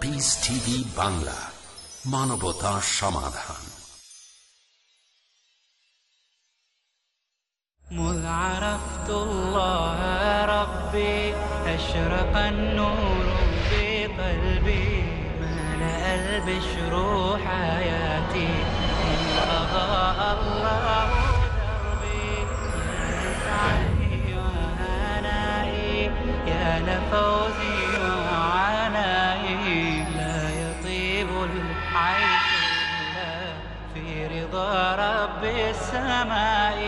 Piece TV Bangla মানবতা সমাধান مذ عرفت الله ربي أشرق النور في قلبي ملأ البشر حياتي إن أضاء الله السماء.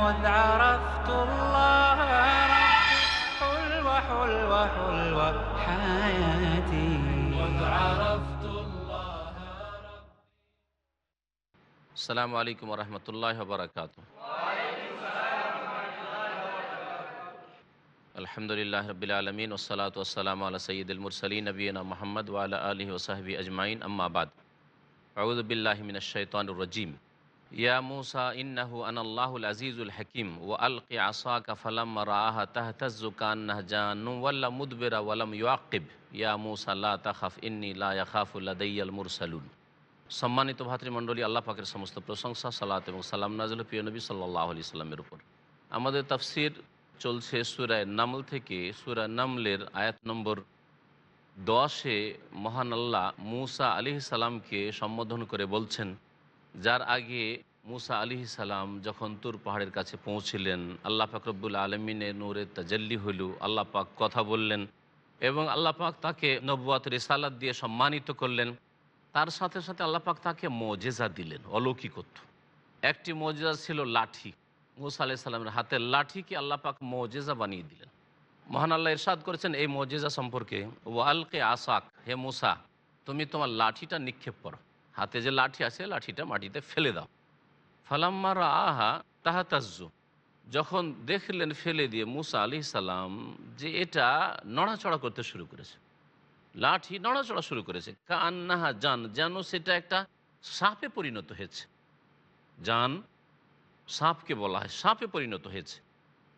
مذ عرفت الله حلوة حلوة حلوة حياتي. السلام عليكم ورحمة الله وبركاته. الحمد لله رب العالمين والصلاة والسلام على سيد المرسلين نبينا محمد وعلى آله وصحبه أجمعين. أما بعد أعوذ بالله من الشيطان الرجيم. ইয়া মুসা আনাল্লাহুল আজিজুল হাকিম ও কাফালাম মুদবেরা ওয়ালাম লা সম্মানিত ভাতৃমন্ডলী আল্লাহ পাকের সমস্ত প্রশংসা, সালাত এবং সালাম নাজুল পিয় নবী সাল্লাহ আলি সাল্লামের উপর। আমাদের তাফসির চলছে সুরায় নামল থেকে সুরা নামলের আয়াত নম্বর দশে মহান আল্লাহ মুসা আলি সালামকে সম্বোধন করে বলছেন যার আগে মুসা আলি সালাম যখন তুর পাহাড়ের কাছে পৌঁছিলেন, আল্লাহ ফাকরবুল আলমিনের নূরের তাজাল্লি হইল, আল্লাহ পাক কথা বললেন এবং আল্লাহ পাক তাকে নব্বত রেসালাত দিয়ে সম্মানিত করলেন। তার সাথে সাথে আল্লাহ পাক তাকে মজেজা দিলেন, অলৌকিকত্ব। একটি মজেজা ছিল লাঠি। মুসা আলাহ সাল্লামের হাতের লাঠিকে আল্লাহ পাক মজেজা বানিয়ে দিলেন। মহান আল্লাহ ইরশাদ করেছেন এই মজেজা সম্পর্কে ও আলকে আসাক, হে মুসা, তুমি তোমার লাঠিটা নিক্ষেপ করো। হাতে যে লাঠি আছে, লাঠিটা মাটিতে ফেলে দাও। ফালাম্মারা আহা তাহা তাহাতাজ্জু। যখন দেখলেন ফেলে দিয়ে মুসা আলি সালাম যে এটা নড়াচড়া করতে শুরু করেছে। লাঠি নড়াচড়া শুরু করেছে। কান্নাহা জান, যেন সেটা একটা সাপে পরিণত হয়েছে। জান, সাপকে বলা হয়, সাপে পরিণত হয়েছে।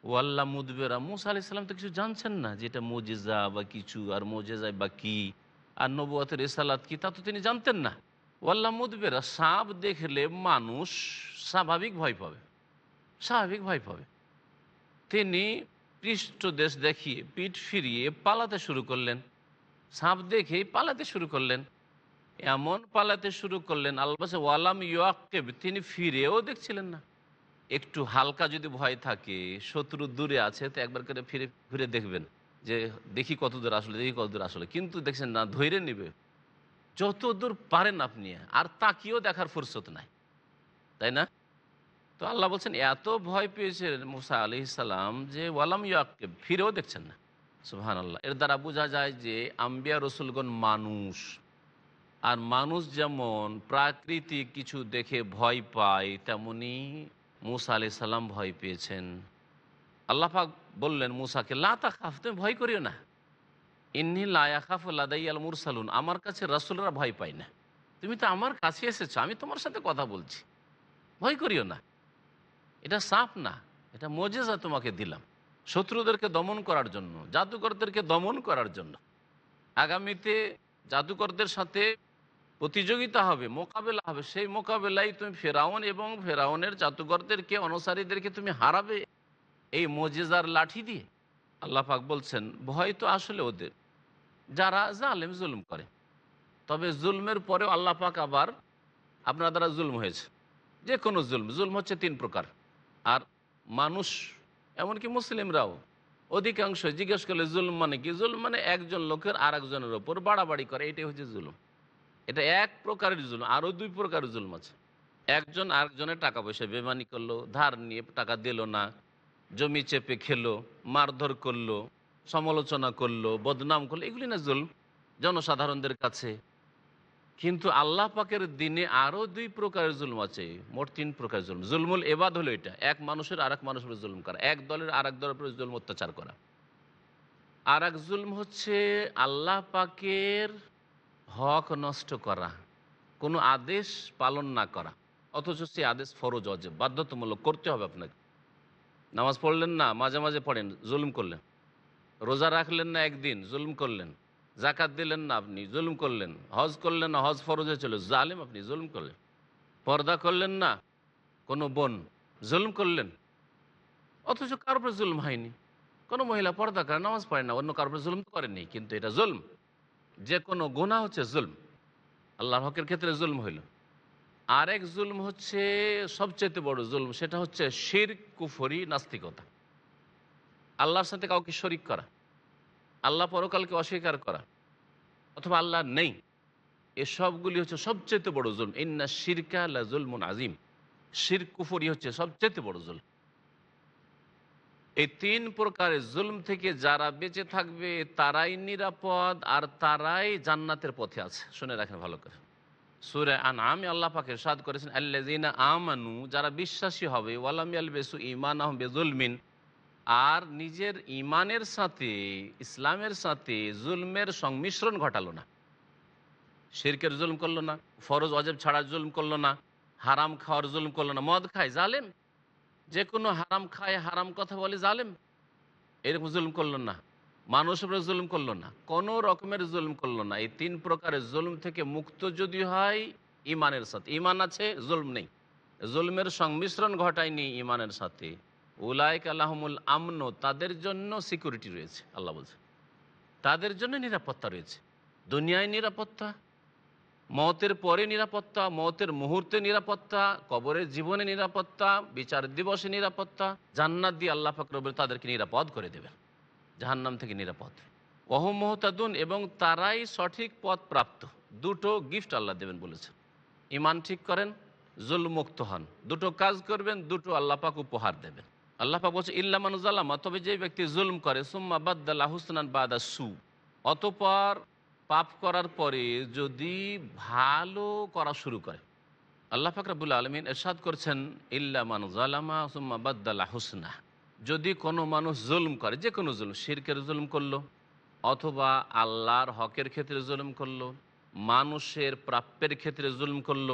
ও আল্লাহ মুদবেরা, মুসা আলি সাল্লাম তো কিছু জানছেন না যে এটা মজেজা বা কিছু, আর মজেজায় বা কি, আর নবুয়াতের রেসালাত কি, তা তো তিনি জানতেন না। ও আল্লাহ মুদবেরা, সাপ দেখলে মানুষ স্বাভাবিক ভয় পাবে। স্বাভাবিক ভয় পাবে। তিনি পৃষ্ঠদেশ দেখিয়ে, পিঠ ফিরিয়ে পালাতে শুরু করলেন। সাপ দেখেই পালাতে শুরু করলেন। এমন পালাতে শুরু করলেন আলবাসে ওয়ালাম ইয়কেব তিনি ফিরেও দেখছিলেন না। একটু হালকা যদি ভয় থাকে, শত্রু দূরে আছে, তো একবার করে ফিরে ফিরে দেখবেন যে, দেখি কত দূর আসলে, দেখি কত দূর আসলে। কিন্তু দেখছেন না, ধৈর্য নিবে। যত দূর পারেন আপনি, আর তাকিয়েও দেখার ফুরসত নাই। তাই না? তো আল্লাহ বলছেন, এত ভয় পেয়েছে মুসা আলি সালাম যে ওয়ালাম ইয়াককে ফিরেও দেখছেন না। সুহান আল্লাহ এর দ্বারা বোঝা যায় যে আম্বিয়া রসুলগণ মানুষ। আর মানুষ যেমন প্রাকৃতিক কিছু দেখে ভয় পায়, তেমনি মুসা আলি সাল্লাম ভয় পেয়েছেন। আল্লাহাক বললেন মুসাকে লাতা খাফ তুমি ভয় করিও না। ইন্নি লায়া খাফ লাদাই আল মুরসালুন আমার কাছে রসুলরা ভয় পায় না। তুমি তো আমার কাছে এসেছ, আমি তোমার সাথে কথা বলছি। ভয় করিও না। এটা সাপ না, এটা মজেজা তোমাকে দিলাম। শত্রুদেরকে দমন করার জন্য, জাদুকরদেরকে দমন করার জন্য। আগামীতে জাদুকরদের সাথে প্রতিযোগিতা হবে, মোকাবেলা হবে। সেই মোকাবেলায় তুমি ফেরাউন এবং ফেরাউনের জাদুকরদেরকে, অনুসারীদেরকে তুমি হারাবে। এই মজেজার লাঠি দিয়ে আল্লাহ পাক বলছেন, ভয় তো আসলে ওদের। যারা জালেম জুলুম করে। তবে জুলমের পরেও আল্লাহ পাক আবার আপনার দ্বারা জুলম হয়েছে। যে কোনো জুলম জুলম হচ্ছে তিন প্রকার। আর মানুষ, এমনকি মুসলিমরাও অধিকাংশ জিজ্ঞেস করলে জুলম মানে কি? জুলম মানে একজন লোকের আর একজনের ওপর বাড়াবাড়ি করে, এটাই হচ্ছে জুলুম। এটা এক প্রকারের জুলুম, আরও দুই প্রকারের জুলুম আছে। একজন আরেকজনের টাকা পয়সা বেমানি করল, ধার নিয়ে টাকা দিল না, জমি চেপে খেলো, মারধর করল সমালোচনা করল, বদনাম করল, এগুলি না জুলম, জনসাধারণদের কাছে। কিন্তু আল্লাহ পাকের দিনে আরও দুই প্রকারের জুলম আছে, মোট তিন প্রকারের জুলম। জুলমুল এবাদ হলো এটা, এক মানুষের আর এক মানুষের জুলম করা, এক দলের আর এক দলের উপরে জুলম অত্যাচার করা। আর এক জুলম হচ্ছে আল্লাহ পাকের হক নষ্ট করা, কোনো আদেশ পালন না করা, অথচ সে আদেশ ফরজ, অজেব, বাধ্যতামূলক করতে হবে আপনাকে। নামাজ পড়লেন না, মাঝে মাঝে পড়েন, জুলুম করলেন। রোজা রাখলেন না একদিন, জুলুম করলেন। জাকাত দিলেন না আপনি, জুলুম করলেন। হজ করলেন না, হজ ফরজে চলে। জালেম আপনি, জুলুম করলেন। পর্দা করলেন না, কোনো বোন, জুলুম করলেন। অথচ কার উপরে জুলুম হয়নি। কোনো মহিলা পর্দা করে, নামাজ পড়ে না, অন্য কারোর উপরে জুলুম করেনি, কিন্তু এটা জুলম। যে কোনো গুণা হচ্ছে জুলম। আল্লাহর হকের ক্ষেত্রে জুলম হইল। আরেক জুলম হচ্ছে সবচেয়ে বড় জুলম, সেটা হচ্ছে শির কুফরি, নাস্তিকতা। আল্লাহর সাথে কাউকে শরিক করা, আল্লাহ পরকালকে অস্বীকার করা, অথবা আল্লাহ নেই এসবগুলি হচ্ছে সবচেয়ে বড় জুলম। ইন্না শিরকা আল্লাহ জুলমুন আজিম শির কুফরি হচ্ছে সবচেয়ে বড় জুল এই তিন প্রকারের জুলম থেকে যারা বেঁচে থাকবে, তারাই নিরাপদ আর তারাই জান্নাতের পথে আছে। শুনে রাখেন ভালো করে। সুরে আন আমি আল্লাহ পাকে সাদ করেছেন আল্লাজিনা আমানু, যারা বিশ্বাসী হবে, ওয়ালাম বেসু ইমান আহম বেজুলমিন আর নিজের ইমানের সাথে, ইসলামের সাথে জুলমের সংমিশ্রণ ঘটালো না। শিরকের জুলম করল না, ফরজ অজেব ছাড়া জুলম করল না, হারাম খাওয়ার জুলম করল না। মদ খায়, জালেম। যে কোনো হারাম খায়, হারাম কথা বলে জালেম। এরকম জুলম করল না। মানুষের উপরে জুলুম করল না। কোনো রকমের জুলুম করল না। এই তিন প্রকারের জুলুম থেকে মুক্ত যদি হয়, ইমানের সাথে। ইমান আছে, জুলম নেই। জুলমের সংমিশ্রণ ঘটায়নি ইমানের সাথে। উলায়ক আল্লাহমুল আমন, তাদের জন্য সিকিউরিটি রয়েছে, আল্লাহ বলছে। তাদের জন্য নিরাপত্তা রয়েছে। দুনিয়ায় নিরাপত্তা, মতের পরে নিরাপত্তা, মতের মুহূর্তে নিরাপত্তা, কবরের জীবনে নিরাপত্তা, বিচার দিবসে নিরাপত্তা, জান্নাত দিয়ে আল্লাহ ফাকরবের তাদেরকে নিরাপদ করে দেবেন, জাহান্নাম থেকে নিরাপদ। অহম মোহতাদুন, এবং তারাই সঠিক পথ প্রাপ্ত। দুটো গিফট আল্লাহ দেবেন বলেছেন। ইমান ঠিক করেন জুল মুক্ত হন। দুটো কাজ করবেন, দুটো আল্লাহ পাক উপহার দেবেন। আল্লাহ পাক বলছে ইল্লামান জালামা তবে যে ব্যক্তি জুলম করে, সুম্মা বাদ্দাল্লাহ হুসনান বাদা সু। অতপর পাপ করার পরে যদি ভালো করা শুরু করে। আল্লাহ ফাকরাবুল আলমিন এরশাদ করছেন ইল্লামান জালামা সুম্মা বাদ্দাল্লাহ হুসনা যদি কোনো মানুষ জুলম করে, যে কোনো জুলম, শিরকের জুলম করল, অথবা আল্লাহর হকের ক্ষেত্রে জুলুম করল, মানুষের প্রাপ্যের ক্ষেত্রে জুলুম করল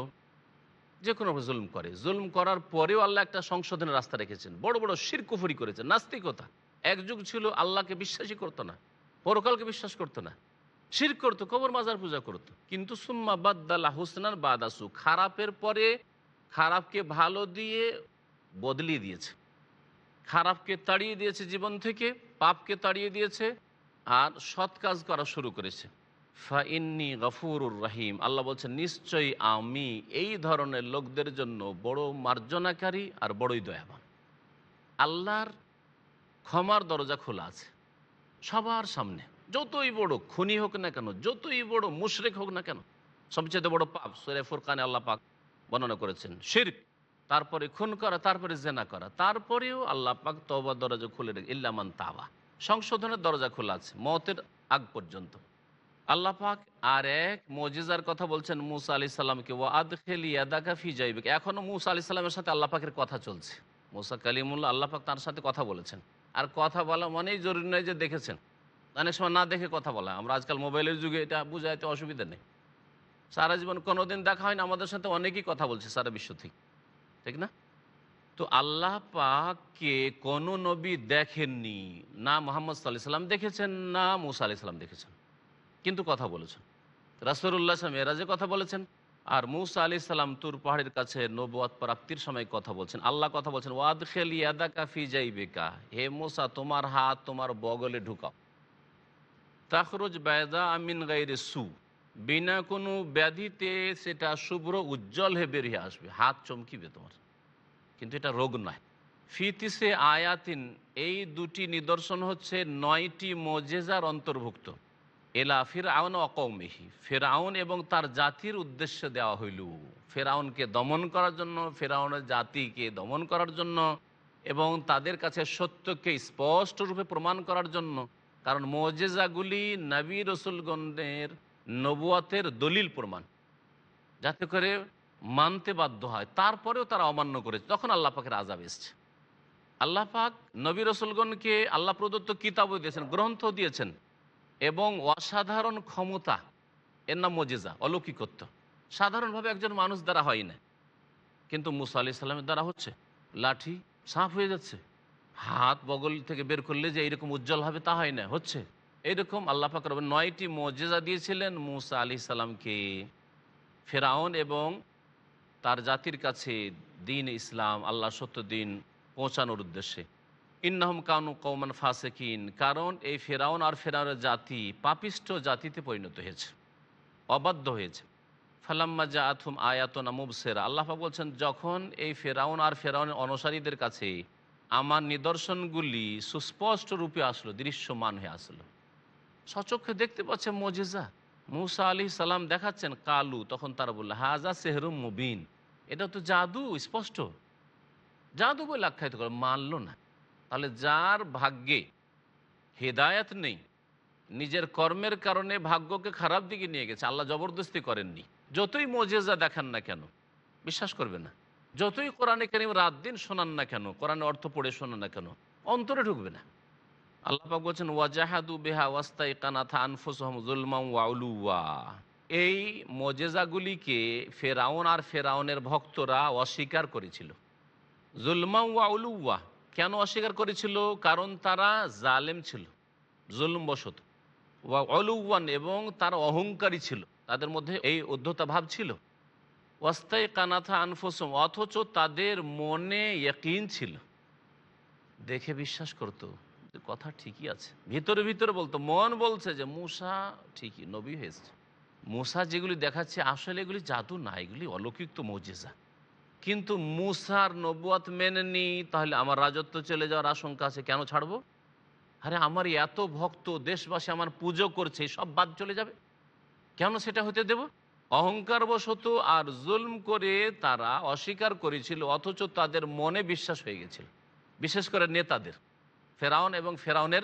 যে কোনো জুলুম করে। জুলুম করার পরেও আল্লাহ একটা সংশোধনের রাস্তা রেখেছেন। বড় বড় শিরকুফুরি করেছেন। নাস্তিকতা। এক যুগ ছিল আল্লাহকে বিশ্বাসই করতো না। পরকালকে বিশ্বাস করতো না। শির করতো, কবর মাজার পূজা করতো। কিন্তু সুম্মা বাদ্দাল্লা হুসনান বাদাসু, খারাপের পরে খারাপকে ভালো দিয়ে বদলিয়ে দিয়েছে। খারাপকে তাড়িয়ে দিয়েছে জীবন থেকে, পাপকে তাড়িয়ে দিয়েছে, আর সৎ কাজ করা শুরু করেছে। ফা ইন্নি গফুরুর রাহিম। আল্লাহ বলছেন, নিশ্চয়ই আমি এই ধরনের লোকদের জন্য বড় মার্জনাকারী আর বড়ই দয়াবান। আল্লাহর ক্ষমার দরজা খোলা আছে সবার সামনে। যতই বড় খুনি হোক না কেন, যতই বড় মুশরেক হোক না কেন, সবচেয়ে বড় পাপ সুরে ফুরকানে আল্লাহ পাক বর্ণনা করেছেন, শির্ক, তারপরে খুন করা, তারপরে জেনা করা, তারপরেও আল্লাহ পাক তবা দরজা খুলে রেখে ইল্লামান তাওয়া। সংশোধনের দরজা খোলা আছে মতের আগ পর্যন্ত। আল্লাহ পাক আর এক মজিজার কথা বলছেন মুসা আলি সাল্লামকে ও আদখেলি আদাকাফি যাইবে এখনও মুসা আলি সাল্লামের সাথে আল্লাহ পাকের কথা চলছে। মুসা কালিমুল্লাহ আল্লাহ পাক তার সাথে কথা বলেছেন। আর কথা বলা মনেই জরুরি নয় যে দেখেছেন। অনেক সময় না দেখে কথা বলা। আমরা আজকাল মোবাইলের যুগে এটা বুঝাইতে অসুবিধা নেই। সারা জীবন কোনোদিন দেখা হয় না আমাদের সাথে অনেকেই কথা বলছে সারা বিশ্ব থেকে। ঠিক না? তো আল্লাহ পাককে কোনো নবী দেখেননি, না মোহাম্মদ সাল্লাহ সাল্লাম দেখেছেন, না মুসা আলি সাল্লাম দেখেছেন। কিন্তু কথা বলেছেন। রাসরুল্লাহ মেয়েরাজে কথা বলেছেন আর মুসা আলি সাল্লাম তুর পাহাড়ের কাছে নবুয়াত প্রাপ্তির সময় কথা বলছেন। আল্লাহ কথা বলছেন ওয়াদ খেল ইয়াদা কাফি যাইবেকা হে মোসা, তোমার হাত তোমার বগলে ঢুকাও। তাখরুজ বেদা আমিন গাইরে সু। বিনা কোনো ব্যাধিতে সেটা শুভ্র উজ্জ্বল হয়ে বেরিয়ে আসবে। হাত চমকিবে তোমার। কিন্তু এটা রোগ নয়। ফিতিসে আয়াতিন, এই দুটি নিদর্শন হচ্ছে নয়টি মজেজার অন্তর্ভুক্ত। এলা ফিরাউন অকৌমেহি ফেরাউন এবং তার জাতির উদ্দেশ্যে দেওয়া হইল। ফেরাউনকে দমন করার জন্য ফেরাউনের জাতিকে দমন করার জন্য এবং তাদের কাছে সত্যকে স্পষ্ট রূপে প্রমাণ করার জন্য। কারণ মজেজাগুলি নবী রসুলগণের নবুয়াতের দলিল প্রমাণ। যাতে করে মানতে বাধ্য হয়। তারপরেও তারা অমান্য করেছে। তখন আল্লাহ পাকের আজাব এসছে। আল্লাহ পাক নবী রসুলগণকে আল্লাহ প্রদত্ত কিতাবও দিয়েছেন গ্রন্থ দিয়েছেন। এবং অসাধারণ ক্ষমতা, এর নাম মজেজা, অলৌকিকত্ব। সাধারণভাবে একজন মানুষ দ্বারা হয় না। কিন্তু মুসা আলি সাল্লামের দ্বারা হচ্ছে। লাঠি সাফ হয়ে যাচ্ছে। হাত বগল থেকে বের করলে যে এইরকম উজ্জ্বল হবে তা হয় না, হচ্ছে। এইরকম আল্লাহ পাক নয়টি মজেজা দিয়েছিলেন মুসা আলি সাল্লামকে ফেরাউন এবং তার জাতির কাছে দিন ইসলাম আল্লাহ সত্য দিন পৌঁছানোর উদ্দেশ্যে। ইন্নাহম কানু কৌমান ফাসেকিন, কারণ এই ফেরাউন আর ফেরাউনের জাতি পাপিষ্ট জাতিতে পরিণত হয়েছে, অবাধ্য হয়েছে। ফালাম্মা জা আথুম আয়াতনা মুবসেরা আল্লাহাক বলছেন, যখন এই ফেরাউন আর ফেরাউনের অনুসারীদের কাছে আমার নিদর্শনগুলি সুস্পষ্ট রূপে আসলো, দৃশ্যমান হয়ে আসলো সচক্ষে দেখতে পাচ্ছে মজেজা। মুসা আলি সালাম দেখাচ্ছেন কালু, তখন তারা বলল, হাজা সেহরুম মুবিন, এটা তো জাদু, স্পষ্ট। জাদু বলে আখ্যায়িত করে, মানল না। তাহলে যার ভাগ্যে হেদায়াত নেই, নিজের কর্মের কারণে ভাগ্যকে খারাপ দিকে নিয়ে গেছে, আল্লাহ জবরদস্তি করেননি। যতই মজেজা দেখান না কেন, বিশ্বাস করবে না। যতই কোরআনে কারিম রাত দিন শোনান না কেন, কোরআনে অর্থ পড়ে শোনান না কেন, অন্তরে ঢুকবে না। আল্লাহ পাক বলছেন, ওয়াজাহাদু বেহা ওয়াস্তাই কানাথা আনফুসহম জুলমাম ওয়াউলুয়া এই মজেজাগুলিকে ফেরাউন আর ফেরাউনের ভক্তরা অস্বীকার করেছিল। জুলমা ওয়াউলুয়া কেন অস্বীকার করেছিল? কারণ তারা জালেম ছিল, জুলমবশত। ওয়া অলুওয়ান এবং তার অহংকারী ছিল। তাদের মধ্যে এই উদ্ধতা ভাব ছিল। ওয়াস্তাই কানাথা আনফোসম, অথচ তাদের মনে ইয়কিন ছিল। দেখে বিশ্বাস করতো যে কথা ঠিকই আছে। ভিতরে ভিতরে বলতো, মন বলছে যে মূসা ঠিকই, নবী হয়েছে। মূসা যেগুলি দেখাচ্ছে, আসলে এগুলি জাদু না, এগুলি অলৌকিক তো মৌজেজা। কিন্তু মূসার নবুয়াত মেনে নি, তাহলে আমার রাজত্ব চলে যাওয়ার আশঙ্কা আছে, কেন ছাড়বো? আরে আমার এত ভক্ত, দেশবাসী আমার পুজো করছে সব বাদ চলে যাবে। কেন সেটা হতে দেব? অহংকার বশত আর জুলম করে তারা অস্বীকার করেছিল, অথচ তাদের মনে বিশ্বাস হয়ে গেছিল। বিশেষ করে নেতাদের, ফেরাউন এবং ফেরাউনের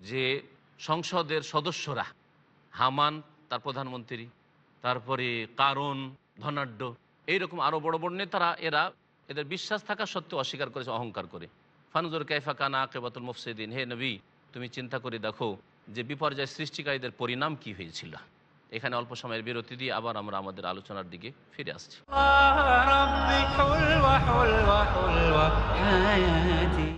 যে সংসদের সদস্যরা, হামান, তার প্রধানমন্ত্রী, তারপরে কারণ ধনাঢ্য এইরকম আরও বড় বড় নেতারা এরা এদের বিশ্বাস থাকা সত্ত্বেও অস্বীকার করেছে অহংকার করে ফানুজুর কাইফা কানা কেবাতুল মুফসিদিন হে নবী তুমি চিন্তা করে দেখো যে বিপর্যয় সৃষ্টিকারীদের পরিণাম কি হয়েছিল এখানে অল্প সময়ের বিরতি দিয়ে আবার আমরা আমাদের আলোচনার দিকে ফিরে আসছি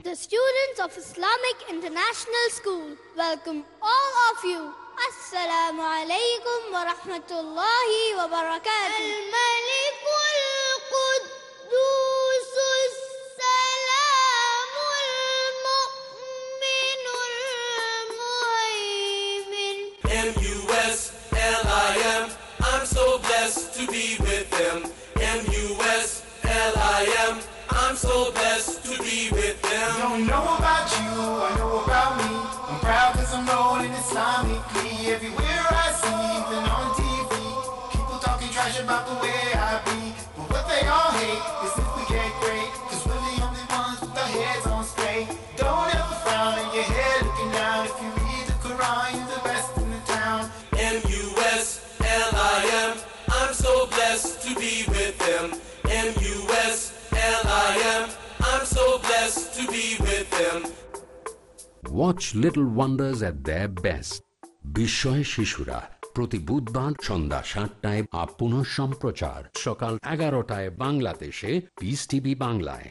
The students of Islamic International School welcome all of you. Assalamu alaikum wa rahmatullahi wa barakatuh. To be watch Little Wonders at the best বিস্ময় শিশুরা প্রতি বুধবার সন্ধ্যা সাতটায় আপ সম্প্রচার। সকাল এগারোটায় বাংলাদেশে পিস টিভি বাংলায়।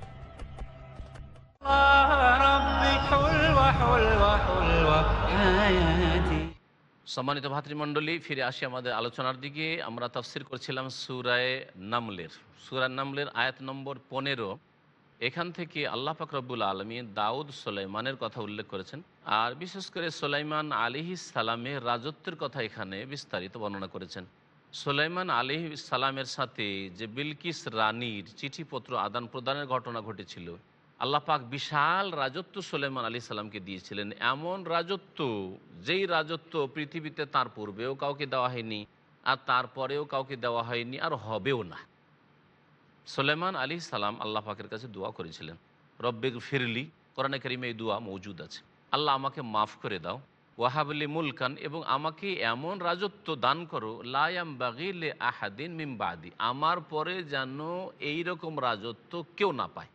সম্মানিত ভাতৃমণ্ডলী, ফিরে আসি আমাদের আলোচনার দিকে। আমরা তফসির করছিলাম সুরায় নামলের। সুরায় নামলের আয়াত নম্বর পনেরো। এখান থেকে আল্লাহ ফাকরবুল আলমী দাউদ সোলাইমানের কথা উল্লেখ করেছেন। আর বিশেষ করে সোলাইমান আলিহি সালামের রাজত্বের কথা এখানে বিস্তারিত বর্ণনা করেছেন। সোলাইমান আলিহি সালামের সাথে যে বিলকিস রানীর চিঠিপত্র আদান প্রদানের ঘটনা ঘটেছিল আল্লাহ পাক বিশাল রাজত্ব সোলেমান আলী সাল্লামকে দিয়েছিলেন। এমন রাজত্ব, যেই রাজত্ব পৃথিবীতে তার পূর্বেও কাউকে দেওয়া হয়নি আর তারপরেও কাউকে দেওয়া হয়নি আর হবেও না। সোলেমান আলী সালাম আল্লাহ পাকের কাছে দোয়া করেছিলেন রব্বেগ ফিরলি কোরআনে করিমে এই দোয়া মৌজুদ আছে। আল্লাহ আমাকে মাফ করে দাও। ওয়াহাবলি মুলকান, এবং আমাকে এমন রাজত্ব দান করো লায়াম বাগিলে আহাদিন মিমবাদি আমার পরে যেন এই রকম রাজত্ব কেউ না পায়।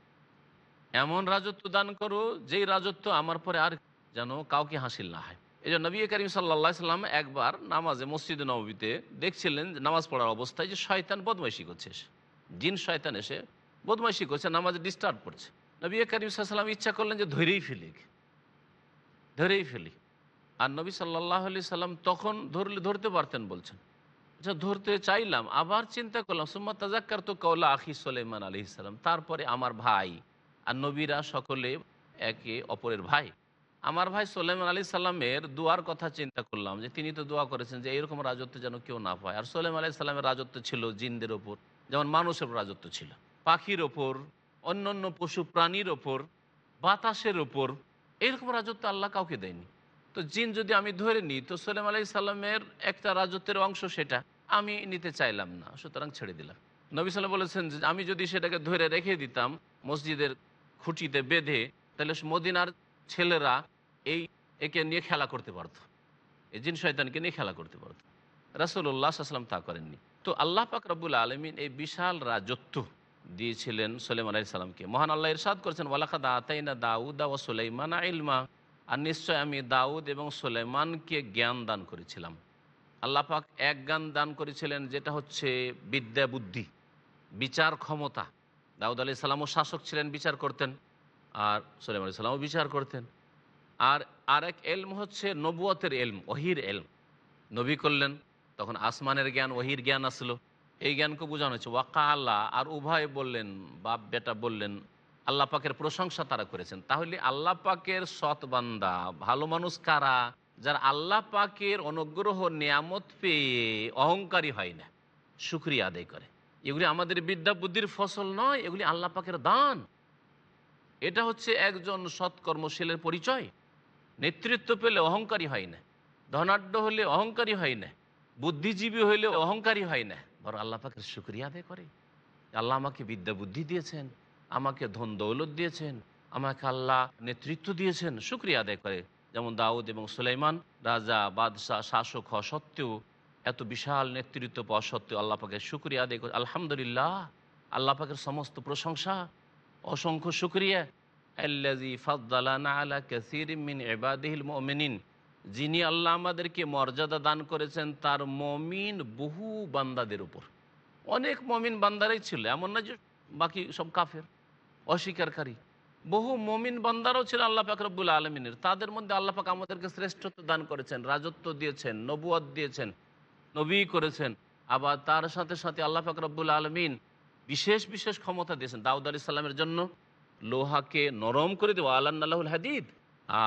এমন রাজত্ব দান করো, যেই রাজত্ব আমার পরে আর যেন কাউকে হাসিল না হয়। এই জন্য নবী করিম সাল্লা সাল্লাম একবার নামাজে মসজিদ নবীতে দেখছিলেন নামাজ পড়ার অবস্থায় যে শয়তান বদমাইশি করছে। জিন শয়তান এসে বদমাইশি করছে, নামাজে ডিস্টার্ব করছে। নবী করিম সাল্লাম ইচ্ছা করলেন যে ধরেই ফেলি। ধরেই ফেলি। আর নবী সাল্লাহ আলি সাল্লাম তখন ধরলে, ধরতে পারতেন বলছেন। আচ্ছা ধরতে চাইলাম, আবার চিন্তা করলাম, সুম্মা তাজাক্কার তো কৌলা আখি সোলেমান আলি সাল্লাম তারপরে আমার ভাই আর নবীরা সকলে একে অপরের ভাই। আমার ভাই সোলেমান আলী সাল্লামের দোয়ার কথা চিন্তা করলাম যে তিনি তো দোয়া করেছেন যে এরকম রাজত্ব যেন কেউ না পায়। আর সোলেম আলি সাল্লামের রাজত্ব ছিল জিনদের ওপর, যেমন মানুষের রাজত্ব ছিল। পাখির ওপর অন্য অন্য পশু প্রাণীর ওপর, বাতাসের ওপর, এরকম রাজত্ব আল্লাহ কাউকে দেয়নি। তো জিন যদি আমি ধরে নিই, তো সোলেম আলাই সাল্লামের একটা রাজত্বের অংশ সেটা আমি নিতে চাইলাম না, সুতরাং ছেড়ে দিলাম। নবী সাল্লাম বলেছেন যে আমি যদি সেটাকে ধরে রেখে দিতাম, মসজিদের খুঁটিতে বেঁধে তাহলে মদিনার ছেলেরা এই একে নিয়ে খেলা করতে পারতো। এই জিন শয়তানকে নিয়ে খেলা করতে পারতো। রাসুল্লাহ আসলাম তা করেননি। তো আল্লাহ পাক রব্বুল আলমিন এই বিশাল রাজত্ব দিয়েছিলেন সোলেমান আলি সাল্লামকে মহান আল্লাহ ইরশাদ করেছেন ওয়ালাখা দাতাইনা দাউদা ও সোলাইমান ইলমা। আর নিশ্চয় আমি দাউদ এবং সোলেমানকে জ্ঞান দান করেছিলাম। আল্লাহ পাক এক জ্ঞান দান করেছিলেন, যেটা হচ্ছে বিদ্যা বুদ্ধি, বিচার ক্ষমতা। দাউদ আলি সাল্লামও শাসক ছিলেন, বিচার করতেন। আর সোলেম আলি সাল্লামও বিচার করতেন। আর আরেক এলম হচ্ছে নবুয়তের এলম, ওহির এলম। নবী করলেন, তখন আসমানের জ্ঞান, ওহির জ্ঞান আসলো। এই জ্ঞানকে বোঝানো হচ্ছে ওয়াকা আল্লাহ আর উভয় বললেন, বাপ বেটা বললেন, আল্লাহ পাকের প্রশংসা তারা করেছেন। তাহলে আল্লাহ পাকের সৎ বান্দা, ভালো মানুষ কারা? যারা আল্লাহ পাকের অনুগ্রহ, নিয়ামত পেয়ে অহংকারী হয় না সুক্রিয়া আদায় করে। এগুলি আমাদের বিদ্যা বুদ্ধির ফসল নয়, এগুলি আল্লাহ পাকের দান। এটা হচ্ছে একজন সৎকর্মশীলের পরিচয়। নেতৃত্ব পেলে অহংকারী হয় না, ধনাঢ্য হলে অহংকারী হয় না, বুদ্ধিজীবী হইলে অহংকারী হয় না। বরং আল্লাহ পাকের শুক্রিয়া আদায় করে। আল্লাহ আমাকে বিদ্যা বুদ্ধি দিয়েছেন, আমাকে ধন দৌলত দিয়েছেন, আমাকে আল্লাহ নেতৃত্ব দিয়েছেন, শুক্রিয়া আদায় করে। যেমন দাউদ এবং সুলাইমান রাজা, বাদশাহ, শাসক হওয়া সত্ত্বেও এত বিশাল নেতৃত্ব পাওয়া সত্ত্বেও আল্লাহ পাকের শুক্রিয়া আদায় আলহামদুলিল্লাহ, আল্লাহ পাকের সমস্ত প্রশংসা, অসংখ্য শুক্রিয়া। আল্লাজি ফাদ্দালানা আলা কাসির মিন ইবাদিহিল মুমিনিন, যিনি আল্লাহ আমাদেরকে মর্যাদা দান করেছেন তার মমিন বহু বান্দাদের উপর। অনেক মমিন বান্দারাই ছিল, এমন না যে বাকি সব কাফের, অস্বীকারী। বহু মমিন বান্দারও ছিল আল্লাহ পাক রব্বুল আলমিনের। তাদের মধ্যে আল্লাহ পাক আমাদেরকে শ্রেষ্ঠত্ব দান করেছেন, রাজত্ব দিয়েছেন নবুয়াদ দিয়েছেন। নবী করেছেন। আবার তার সাথে সাথে আল্লাহ পাক রব্বুল আলমিন বিশেষ বিশেষ ক্ষমতা দিয়েছেন। দাউদ আলি সাল্লামের জন্য লোহাকে নরম করে দেওয়া আল্লাহ হাদিদ,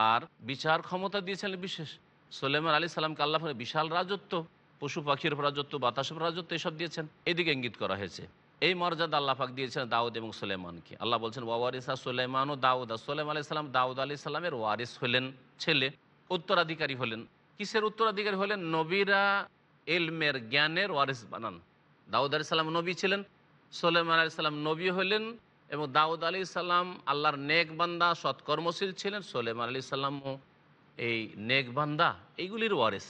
আর বিচার ক্ষমতা দিয়েছেন বিশেষ। সোলেমান আলী সাল্লামকে আল্লাহ বিশাল রাজত্ব, পশু পাখির রাজত্ব, বাতাসের রাজত্ব, এসব দিয়েছেন। এদিকে ইঙ্গিত করা হয়েছে। এই মর্যাদা আল্লাহ পাক দিয়েছেন দাউদ এবং সুলেমানকে আল্লাহ বলছেন ওয়ারিসা সুলেমান ও দাউদ সোলেম আলি সাল্লাম দাউদ আলি সাল্লামের ওয়ারিস হলেন ছেলে, উত্তরাধিকারী হলেন। কিসের উত্তরাধিকারী হলেন? নবীরা এলমের জ্ঞানের ওয়ারিস বানান। দাউদ আলি সাল্লাম নবী ছিলেন সোলেমান আলি সাল্লাম নবী হলেন এবং দাউদ আলি সাল্লাম আল্লাহর নেক বান্দা, সৎকর্মশীল ছিলেন সোলেমান আলি সাল্লামও এই নেক বান্দা, এইগুলির ওয়ারেস।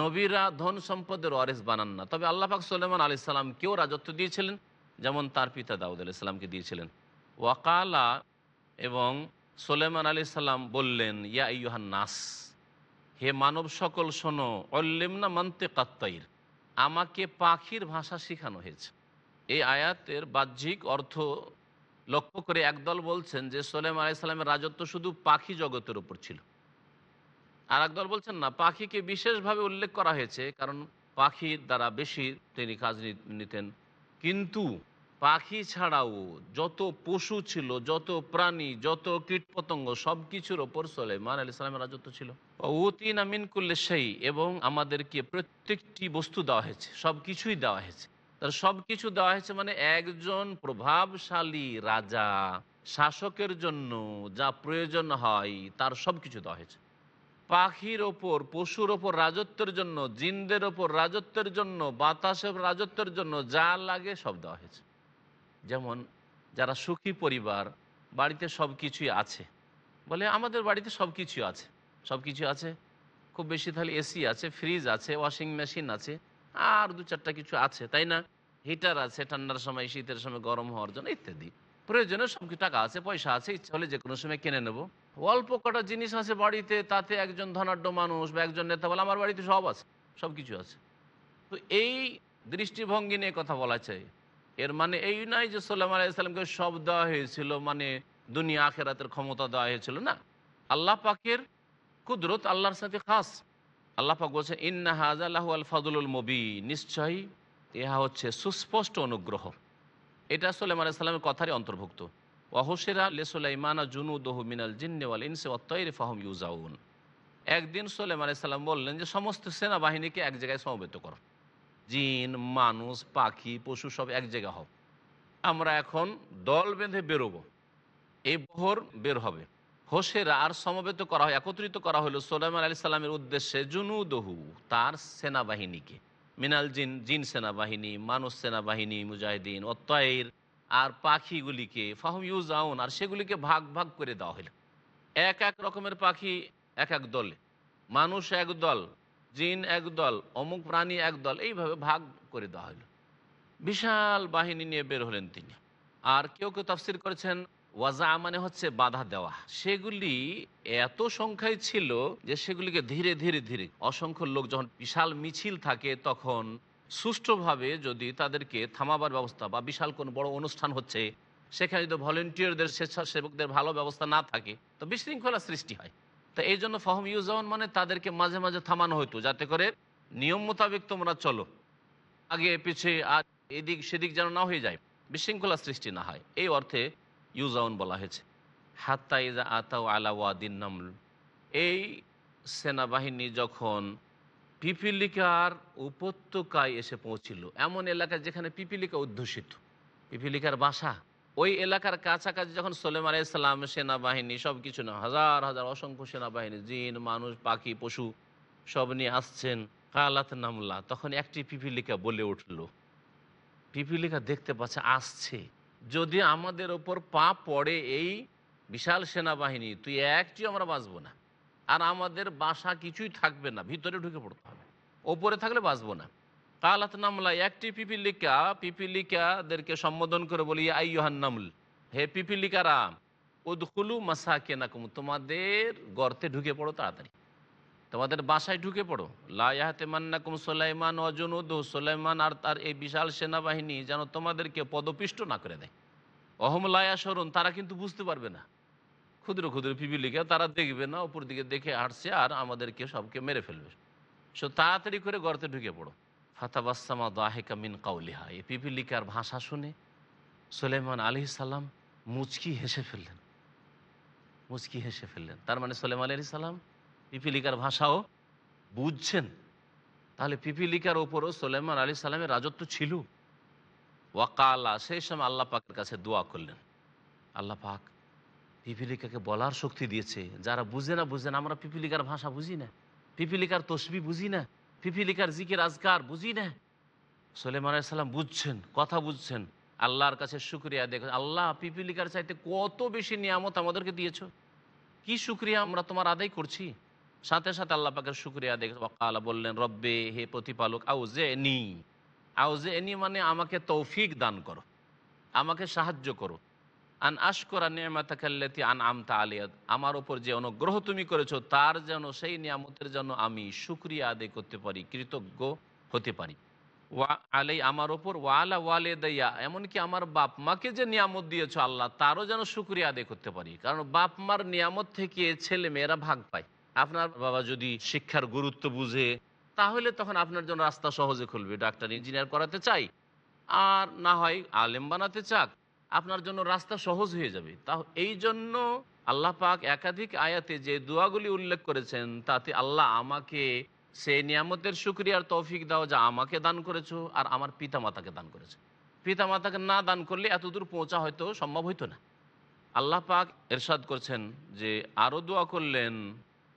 নবীরা ধন সম্পদের ওয়ারেস বানান না। তবে আল্লাহ পাক সোলেমান আলি সাল্লাম কেউ রাজত্ব দিয়েছিলেন? যেমন তার পিতা দাউদ আলি সাল্লামকে দিয়েছিলেন। ওয়াকালা এবং সোলেমান আলি সাল্লাম বললেন, ইয়া ইউহান নাস। হে মানব সকল, শোনো অল্লিমনা মানতে কাত্তাইর আমাকে পাখির ভাষা শেখানো হয়েছে। এই আয়াতের বাহ্যিক অর্থ লক্ষ্য করে একদল বলছেন যে সোলেম আলাইসাল্লামের রাজত্ব শুধু পাখি জগতের উপর ছিল। আর একদল বলছেন, না, পাখিকে বিশেষভাবে উল্লেখ করা হয়েছে কারণ পাখির দ্বারা বেশি তিনি কাজ নিতেন। কিন্তু পাখি ছাড়াও যত পশু ছিল, যত প্রাণী, যত কীটপতঙ্গ, সব কিছুর ওপর সোলেমান আলি সালামের রাজত্ব ছিল। উতিন আমিন করলে সেই এবং আমাদেরকে প্রত্যেকটি বস্তু দেওয়া হয়েছে, সব কিছুই দেওয়া হয়েছে। তার সব কিছু দেওয়া হয়েছে মানে একজন প্রভাবশালী রাজা, শাসকের জন্য যা প্রয়োজন হয়, তার সব কিছু দেওয়া হয়েছে। পাখির ওপর, পশুর ওপর রাজত্বের জন্য, জিনদের ওপর রাজত্বের জন্য, বাতাসের রাজত্বের জন্য যা লাগে সব দেওয়া হয়েছে। যেমন, যারা সুখী পরিবার, বাড়িতে সব কিছুই আছে। বলে আমাদের বাড়িতে সব কিছুই আছে। সব কিছু আছে? খুব বেশি তাহলে এসি আছে, ফ্রিজ আছে, ওয়াশিং মেশিন আছে, আর দু চারটা কিছু আছে, তাই না? হিটার আছে, ঠান্ডার সময়, শীতের সময় গরম হওয়ার জন্য ইত্যাদি। প্রয়োজনে সব কিছু টাকা আছে, পয়সা আছে, ইচ্ছা হলে যে কোনো সময় কিনে নেব। অল্প কটা জিনিস আছে বাড়িতে, তাতে একজন ধনাঢ্য মানুষ বা একজন নেতা বলে, আমার বাড়িতে সব আছে সব কিছু আছে। তো এই দৃষ্টিভঙ্গি নিয়ে কথা বলা চাই। এর মানে এই নয় যে সাল্লাম আলাইসাল্লামকে সব দেওয়া হয়েছিল মানে দুনিয়া আখেরাতের ক্ষমতা দেওয়া হয়েছিল, না। আল্লাহ পাকের কুদরত আল্লাহর সাথে খাস। আল্লাহ পাক বলছে ইন্না হাজাল্লাহ আল ফাদুল মবি নিশ্চয়ই ইহা হচ্ছে সুস্পষ্ট অনুগ্রহ। এটা সোলেম আলাইসাল্লামের কথারই অন্তর্ভুক্ত। ওয়াহুসেরা লেসুলাইমানা জুনু দহু মিনাল জিন্নেওয়াল ইনসে অত্তৈর ফাহম ইউজাউন। একদিন সোলেম আলাইসাল্লাম বললেন যে, সমস্ত সেনাবাহিনীকে এক জায়গায় সমবেত করো। জিন, মানুষ, পাখি, পশু সব এক জায়গা হোক আমরা এখন দল বেঁধে বেরোবো। এই বহর বের হবে। হোসেরা আর সমবেত করা হয়, একত্রিত করা হলো সোলাইমান আলি সাল্লামের উদ্দেশ্যে জুনুদহু, তার সেনাবাহিনীকে। মিনাল জিন জিন সেনাবাহিনী, মানুষ সেনাবাহিনী, মুজাহিদিন অত্যায়ের আর পাখিগুলিকে, ফাহম ইউজাউন, আর সেগুলিকে ভাগ ভাগ করে দেওয়া হলো। এক এক রকমের পাখি, এক এক দলে। মানুষ এক দল জিন এক দল অমুক প্রাণী এক দল এইভাবে ভাগ করে দেওয়া হলো বিশাল বাহিনী নিয়ে বের হলেন তিনি। আর কেউ কেউ তাফসির করেছেন, ওয়াজা মানে হচ্ছে বাধা দেওয়া। সেগুলি এত সংখ্যায় ছিল যে সেগুলিকে ধীরে ধীরে ধীরে অসংখ্য লোক যখন বিশাল মিছিল থাকে, তখন সুষ্ঠুভাবে যদি তাদেরকে থামাবার ব্যবস্থা বা বিশাল কোনো বড় অনুষ্ঠান হচ্ছে, সেখানে যদি ভলেন্টিয়ারদের, স্বেচ্ছাসেবকদের ভালো ব্যবস্থা না থাকে, তো বিশৃঙ্খলা সৃষ্টি হয়। তো এই জন্য ফহম ইউজাউন মানে তাদেরকে মাঝে মাঝে থামানো হতো যাতে করে নিয়ম মোতাবেক তোমরা চলো। আগে পিছিয়ে আর এদিক সেদিক যেন না হয়ে যায়, বিশৃঙ্খলা সৃষ্টি না হয়। এই অর্থে ইউজাউন বলা হয়েছে। হাত্তা ইজা আতাও আলা ওয়াদিন নামল। এই সেনাবাহিনী যখন পিপিলিকার উপত্যকায় এসে পৌঁছিল, এমন এলাকা যেখানে পিপিলিকা অধ্যুষিত পিপিলিকার বাসা ওই এলাকার কাছাকাছি যখন সোলেম আলাইসাল্লাম সেনাবাহিনী সব কিছু না, হাজার হাজার অসংখ্য সেনাবাহিনী, জিন, মানুষ, পাখি, পশু, সব নিয়ে আসছেন, কালাত নামলা। তখন একটি পিপিলিকা বলে উঠল, পিপিলিকা দেখতে পাচ্ছে, আসছে। যদি আমাদের ওপর পা পড়ে এই বিশাল সেনাবাহিনী, তুই একটি আমরা বাঁচবো না। আর আমাদের বাসা কিছুই থাকবে না, ভিতরে ঢুকে পড়তে হবে, ওপরে থাকলে বাঁচবো না। কালাত নামলা, একটি পিপিলিকা, পিপিলিকাদেরকে সম্বোধন করে বলি আইহান নামল, হে পিপিলিকারা, উদখুলু মাসা কেনাকুম তোমাদের গর্তে ঢুকে পড়ো তাড়াতাড়ি। তোমাদের বাসায় ঢুকে পড়ো। লায়াহাতে মান্নাকুম সোলাইমান অজন অজনুদ সোলাইমান আর তার এই বিশাল সেনাবাহিনী যেন তোমাদেরকে পদপিষ্ট না করে দেয়। অহম লায়া সরুন তারা কিন্তু বুঝতে পারবে না। ক্ষুদ্র ক্ষুদ্র পিপিলিকা তারা দেখবে না, উপর দিকে দেখে হাঁটছে আর আমাদেরকে সবকে মেরে ফেলবে। সো তাড়াতাড়ি করে গর্তে ঢুকে পড়ো। ফাতাবাসামা দাহেকা মিন কাউলিহা। এই পিপিলিকার ভাষা শুনে সোলেমান আলি সাল্লাম মুচকি হেসে ফেললেন। মুচকি হেসে ফেললেন। তার মানে সোলেমান আলি সাল্লাম পিপিলিকার ভাষাও বুঝছেন। তাহলে পিপিলিকার ওপরও সোলেমান আলী সাল্লামের রাজত্ব ছিল। ওয়াকালা, সেই সময় আল্লাহ পাকের কাছে দোয়া করলেন। আল্লাহ পাক পিপিলিকাকে বলার শক্তি দিয়েছে। যারা বুঝে না বুঝে না, আমরা পিপিলিকার ভাষা বুঝি না। পিপিলিকার তসবি বুঝি না। পিপিলিকার জিকের, আজকার বুঝি না? সোলেমান আলাইসাল্লাম বুঝছেন, কথা বুঝছেন। আল্লাহর কাছে শুক্রিয়া দেখ আল্লাহ পিপিলিকার চাইতে কত বেশি নিয়ামত আমাদেরকে দিয়েছ? কি শুক্রিয়া আমরা তোমার আদায় করছি? সাথে সাথে আল্লাহ পাকের শুক্রিয়া দেখ আল্লাহ বললেন, রব্বে হে প্রতিপালক আউ আউজে নি আউজে এনি মানে আমাকে তৌফিক দান করো। আমাকে সাহায্য করো। আন আশকরা নিয়ামাতাকাল্লাতি আন আমতা আলিয়াদ। আমার ওপর যে অনুগ্রহ তুমি করেছ, তার যেন সেই নিয়ামতের জন্য আমি শুক্রিয়া আদায় করতে পারি, কৃতজ্ঞ হতে পারি। ওয়া আলাই আমার ওপর ওয়ালা ওয়ালে দইয়া এমনকি আমার বাপ মাকে যে নিয়ামত দিয়েছ আল্লাহ, তারও যেন শুক্রিয়া আদায় করতে পারি। কারণ বাপ মার নিয়ামত থেকে ছেলে মেয়েরা ভাগ পায়। আপনার বাবা যদি শিক্ষার গুরুত্ব বুঝে, তাহলে তখন আপনার জন্য রাস্তা সহজে খুলবে। ডাক্তার, ইঞ্জিনিয়ার করাতে চাই, আর না হয় আলেম বানাতে চাক। আপনার জন্য রাস্তা সহজ হয়ে যাবে। তা এই জন্য আল্লাহ পাক একাধিক আয়াতে যে দোয়াগুলি উল্লেখ করেছেন, তাতে আল্লাহ আমাকে সে নিয়ামতের শুক্রিয়ার তৌফিক দাও যা আমাকে দান করেছ আর আমার পিতা মাতাকে দান করেছ। পিতা মাতাকে না দান করলে এতদূর পৌঁছা হয়তো সম্ভব হইতো না। আল্লাহ পাক এরশাদ করছেন যে, আরও দোয়া করলেন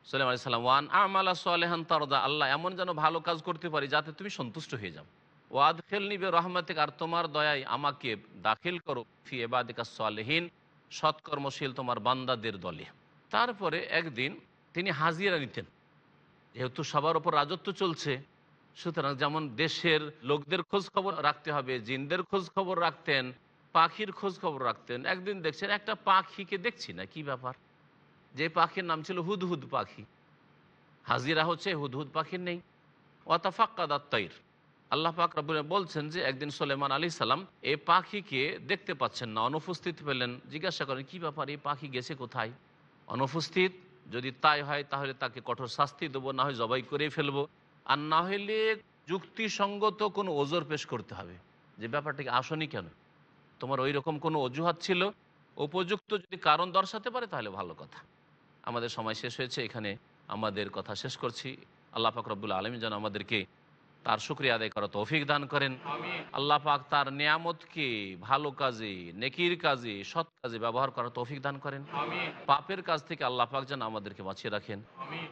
সাল্লাম ওয়ান আমালা সোয়ালেহান তারদা আল্লাহ এমন যেন ভালো কাজ করতে পারি যাতে তুমি সন্তুষ্ট হয়ে যাও। ওয়াদ খেল নিবে রহমাতিক আর তোমার দয়ায় আমাকে দাখিল করো ফি এবাদিকা সোয়ালেহীন সৎকর্মশীল তোমার বান্দাদের দলে। তারপরে একদিন তিনি হাজিরা নিতেন। যেহেতু সবার ওপর রাজত্ব চলছে, সুতরাং যেমন দেশের লোকদের খোঁজ খবর রাখতে হবে, জিনদের খোঁজ খবর রাখতেন, পাখির খোঁজ খবর রাখতেন, একদিন দেখছেন একটা পাখিকে দেখছি না, কি ব্যাপার? যে পাখির নাম ছিল হুদহুদ পাখি। হাজিরা হচ্ছে হুদহুদ পাখির নেই। ওয়াতাফাক্কাদ তৈর আল্লাহ পাক রব্বুল বলছেন যে একদিন সোলেমান আলী সালাম এই পাখিকে দেখতে পাচ্ছেন না, অনুপস্থিত পেলেন। জিজ্ঞাসা করেন, কি ব্যাপার? এই পাখি গেছে কোথায়? অনুপস্থিত? যদি তাই হয় তাহলে তাকে কঠোর শাস্তি দেবো, না হয় জবাই করে ফেলব। আর না হলে যুক্তিসঙ্গত কোনো ওজোর পেশ করতে হবে। যে ব্যাপারটাকে আসনি কেন? তোমার ওই রকম কোনো অজুহাত ছিল? উপযুক্ত যদি কারণ দর্শাতে পারে তাহলে ভালো কথা। আমাদের সময় শেষ হয়েছে, এখানে আমাদের কথা শেষ করছি। আল্লাহ পাক রব্বুল আলমী যেন আমাদেরকে তার শুক্রিয়া আদায় করা তৌফিক দান করেন আল্লাহ পাক তার নিয়ামতকে ভালো কাজে নেকির কাজে সৎ কাজে ব্যবহার করার তৌফিক দান করেন পাপের কাজ থেকে আল্লাহ পাক যেন আমাদেরকে বাঁচিয়ে রাখেন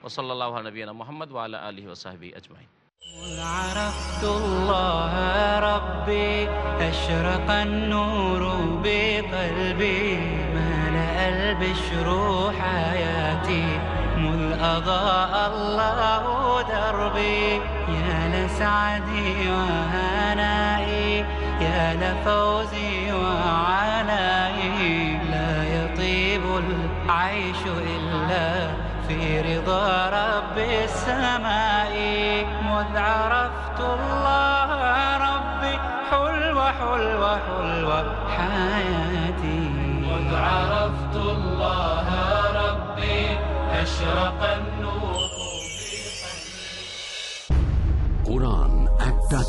ওসল্লাহ নবীনা মোহাম্মদ ওয়ালা আলহি ওসাহাবি আজমাই قل عرفت الله ربي أشرق النور بقلبي ملأ البشر حياتي مذ أضاء الله دربي يا لسعدي وهنائي يا لفوزي وعنائي لا يطيب العيش إلا في رضا رب السماء. مذ عرفت الله ربي حلوة حلوة حلوة حياتي. مذ عرفت الله ربي أشرق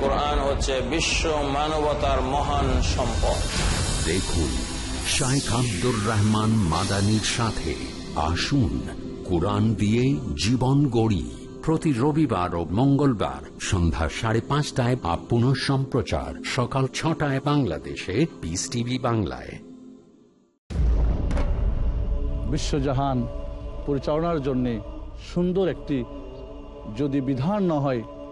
কোরআন হচ্ছে বিশ্ব মানবতার মহান সম্পদ। দেখুন শাইখ আব্দুর রহমান মাদানির সাথে আসুন কোরআন দিয়ে জীবন গড়ি। প্রতি রবিবার ও মঙ্গলবার সন্ধ্যা সাড়ে পাঁচটায় বা পুনঃ সম্প্রচার সকাল ছটায় বাংলাদেশে পিস টিভি বাংলায়। বিশ্বজাহান পরিচালনার জন্যে সুন্দর একটি যদি বিধান না হয়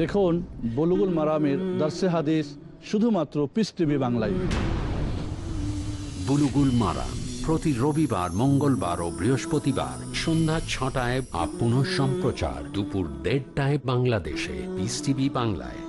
দেখুন, বলুগুল মারামের দার্সে হাদিস শুধুমাত্র পিস টিভি বাংলায়। বুলুগুল মারাম প্রতি রবিবার, মঙ্গলবার ও বৃহস্পতিবার সন্ধ্যা ছটায় আপ সম্প্রচার দুপুর দেড়টায় বাংলাদেশে পিস টিভি বাংলায়।